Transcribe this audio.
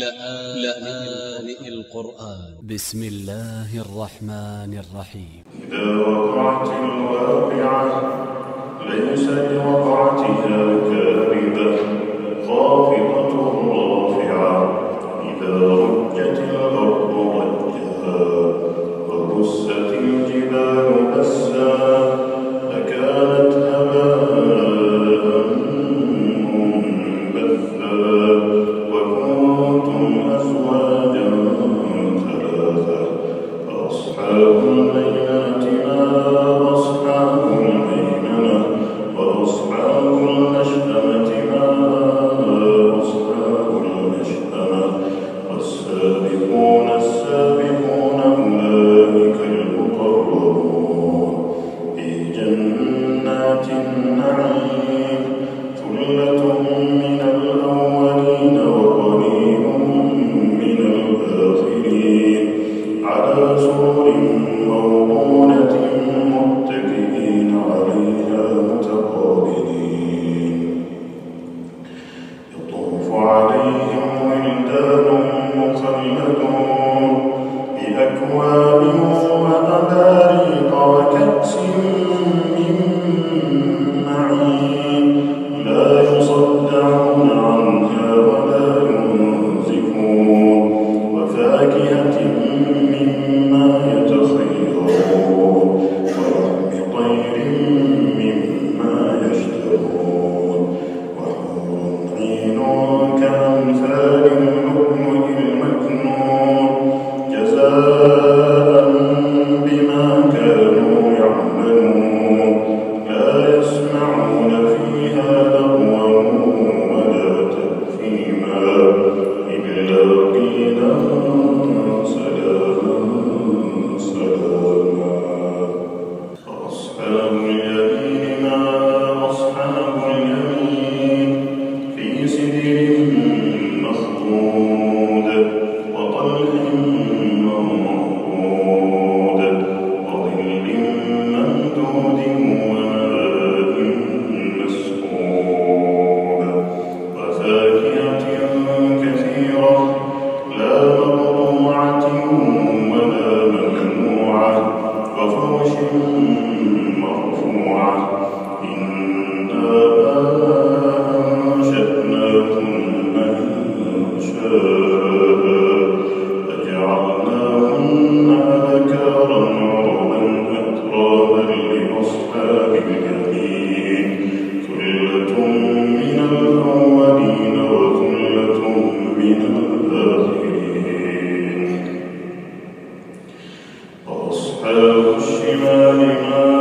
لآن القرآن. ب س م الله الرحمن الرحيم. إذا وقعت الواقعة ليس لوقعتها كاذبة خافضة رافعة. إذا رجت الأرض رجها وعلى الشمال ما